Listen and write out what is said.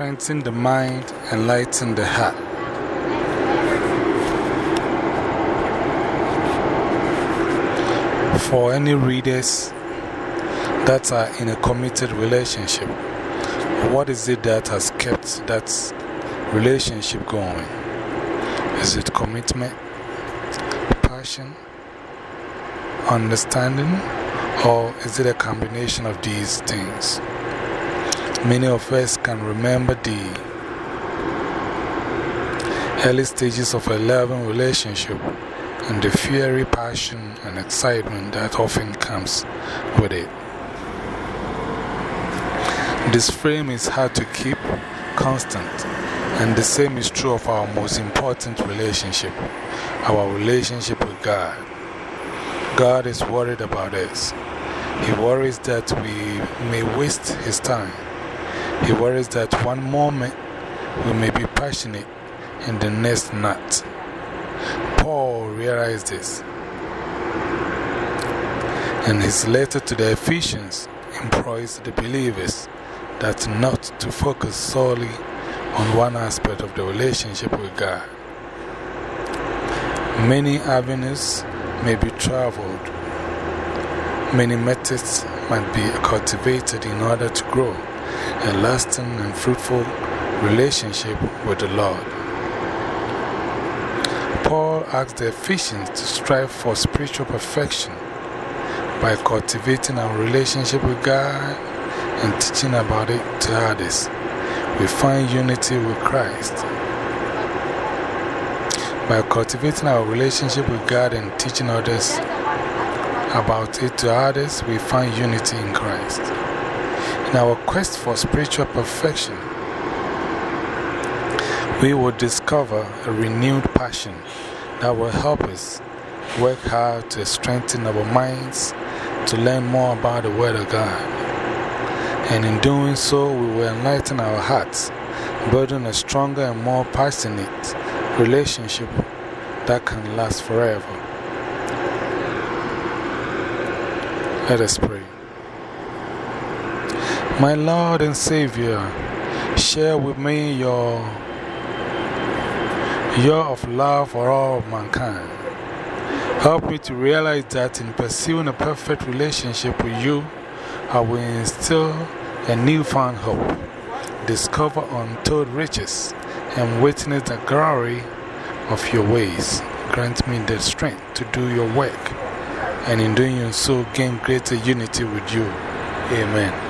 strengthen the mind, enlighten the heart. For any readers that are in a committed relationship, what is it that has kept that relationship going? Is it commitment, passion, understanding, or is it a combination of these things? Many of us can remember the early stages of a loving relationship and the fiery passion and excitement that often comes with it. This frame is hard to keep constant, and the same is true of our most important relationship our relationship with God. God is worried about us. He worries that we may waste His time. He worries that one moment we may be passionate and the next not. Paul realized this. And his letter to the Ephesians employs the believers that not to focus solely on one aspect of the relationship with God. Many avenues may be traveled, many methods might be cultivated in order to grow a lasting and fruitful relationship with the Lord. Paul asked the Ephesians to strive for spiritual perfection by cultivating our relationship with God and teaching about it to others. We find unity with Christ. By cultivating our relationship with God and teaching others about it to others, we find unity in Christ. In our quest for spiritual perfection, we will discover a renewed passion that will help us work hard to strengthen our minds, to learn more about the Word of God. And in doing so, we will enlighten our hearts, building a stronger and more passionate relationship that can last forever. Let us pray. My Lord and Savior, share with me your, your of love for all mankind. Help me to realize that in pursuing a perfect relationship with you, I will instill a newfound hope, discover untold riches, and witness the glory of your ways. Grant me the strength to do your work, and in doing so, gain greater unity with you. Amen.